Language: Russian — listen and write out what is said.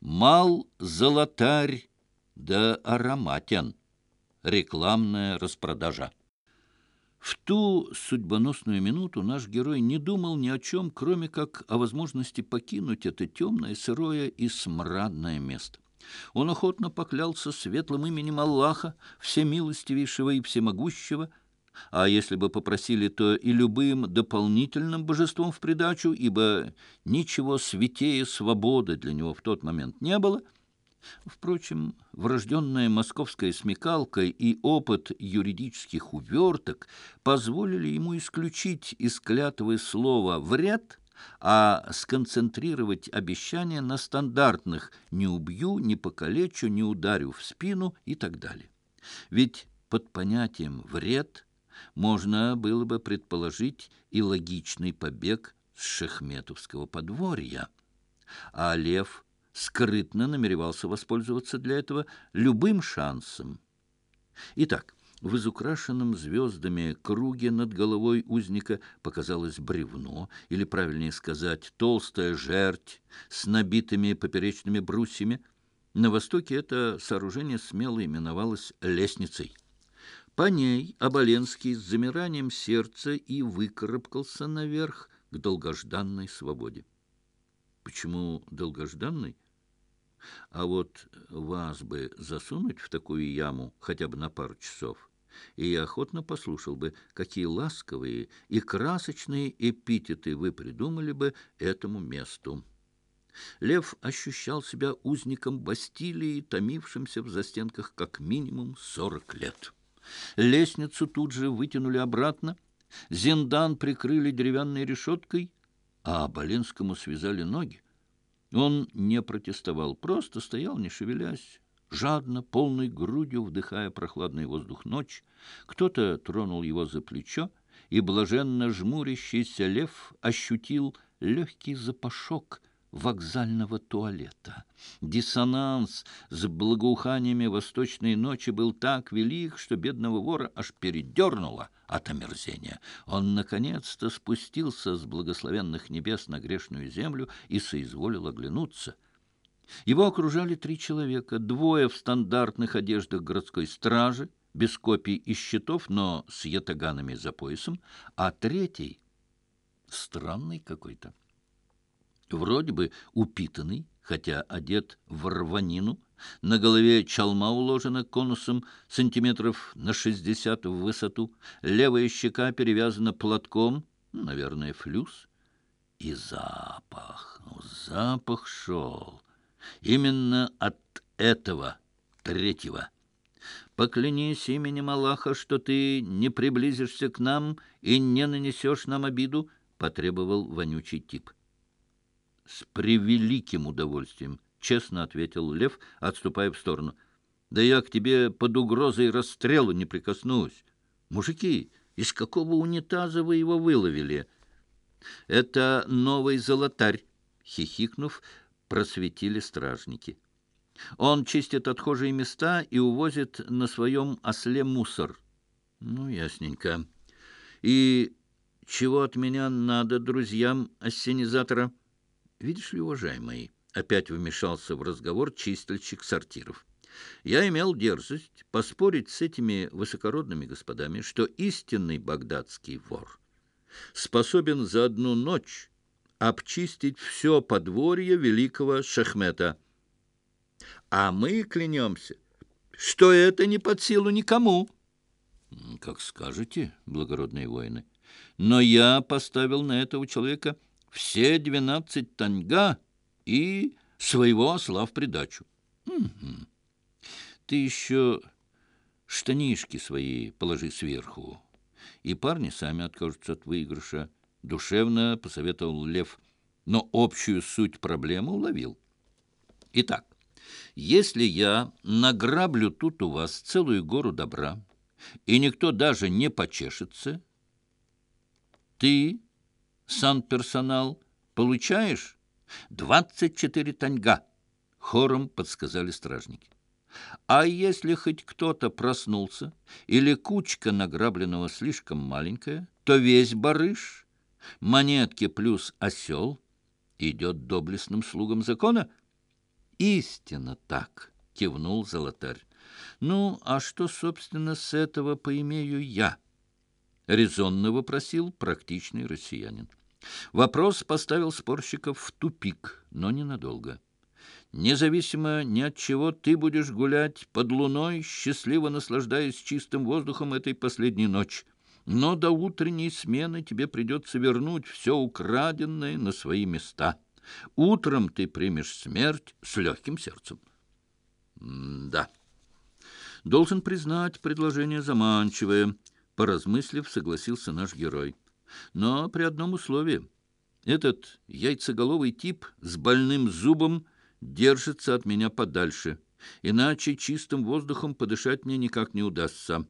Мал золотарь да ароматен. Рекламная распродажа. В ту судьбоносную минуту наш герой не думал ни о чем, кроме как о возможности покинуть это темное, сырое и смрадное место. Он охотно поклялся светлым именем Аллаха, всемилостивейшего и всемогущего, а если бы попросили, то и любым дополнительным божеством в придачу, ибо ничего святее свободы для него в тот момент не было — Впрочем, врожденная московская смекалка и опыт юридических уверток позволили ему исключить из клятвы слова «вряд», а сконцентрировать обещания на стандартных «не убью», «не покалечу», «не ударю в спину» и так далее. Ведь под понятием «вред» можно было бы предположить и логичный побег с шехметовского подворья. А Лев – скрытно намеревался воспользоваться для этого любым шансом. Итак, в изукрашенном звездами круге над головой узника показалось бревно, или, правильнее сказать, толстая жерть с набитыми поперечными брусьями. На востоке это сооружение смело именовалось лестницей. По ней Оболенский с замиранием сердца и выкарабкался наверх к долгожданной свободе. Почему долгожданной? А вот вас бы засунуть в такую яму хотя бы на пару часов, и я охотно послушал бы, какие ласковые и красочные эпитеты вы придумали бы этому месту. Лев ощущал себя узником Бастилии, томившимся в застенках как минимум сорок лет. Лестницу тут же вытянули обратно, Зиндан прикрыли деревянной решеткой, а Боленскому связали ноги. Он не протестовал, просто стоял, не шевелясь, жадно, полной грудью вдыхая прохладный воздух ночи. Кто-то тронул его за плечо, и блаженно жмурящийся лев ощутил легкий запашок вокзального туалета. Диссонанс с благоуханиями восточной ночи был так велик, что бедного вора аж передернуло от омерзения. Он, наконец-то, спустился с благословенных небес на грешную землю и соизволил оглянуться. Его окружали три человека, двое в стандартных одеждах городской стражи, без копий и щитов, но с ятаганами за поясом, а третий — странный какой-то вроде бы упитанный, хотя одет в рванину, на голове чалма уложена конусом сантиметров на шестьдесят в высоту, левая щека перевязана платком, наверное, флюс, и запах, ну, запах шел именно от этого третьего. Поклянись именем Аллаха, что ты не приблизишься к нам и не нанесешь нам обиду, — потребовал вонючий тип. «С превеликим удовольствием», — честно ответил Лев, отступая в сторону. «Да я к тебе под угрозой расстрела не прикоснусь. Мужики, из какого унитаза вы его выловили?» «Это новый золотарь», — хихикнув, просветили стражники. «Он чистит отхожие места и увозит на своем осле мусор». «Ну, ясненько. И чего от меня надо друзьям ассенизатора?» Видишь ли, уважаемый, опять вмешался в разговор чистильщик сортиров. Я имел дерзость поспорить с этими высокородными господами, что истинный багдадский вор способен за одну ночь обчистить все подворье великого Шахмета. А мы клянемся, что это не под силу никому. Как скажете, благородные воины. Но я поставил на этого человека все двенадцать таньга и своего осла в придачу. Угу. Ты еще штанишки свои положи сверху, и парни сами откажутся от выигрыша. Душевно посоветовал Лев, но общую суть проблемы уловил. Итак, если я награблю тут у вас целую гору добра, и никто даже не почешется, ты санперсонал, получаешь? Двадцать четыре таньга, хором подсказали стражники. А если хоть кто-то проснулся или кучка награбленного слишком маленькая, то весь барыш, монетки плюс осел, идет доблестным слугам закона. Истинно так, кивнул золотарь. Ну, а что, собственно, с этого поимею я? Резонно вопросил практичный россиянин. Вопрос поставил спорщиков в тупик, но ненадолго. Независимо ни от чего ты будешь гулять под луной, счастливо наслаждаясь чистым воздухом этой последней ночи. Но до утренней смены тебе придется вернуть все украденное на свои места. Утром ты примешь смерть с легким сердцем. М да. Должен признать предложение заманчивое. Поразмыслив, согласился наш герой. Но при одном условии. Этот яйцеголовый тип с больным зубом держится от меня подальше, иначе чистым воздухом подышать мне никак не удастся.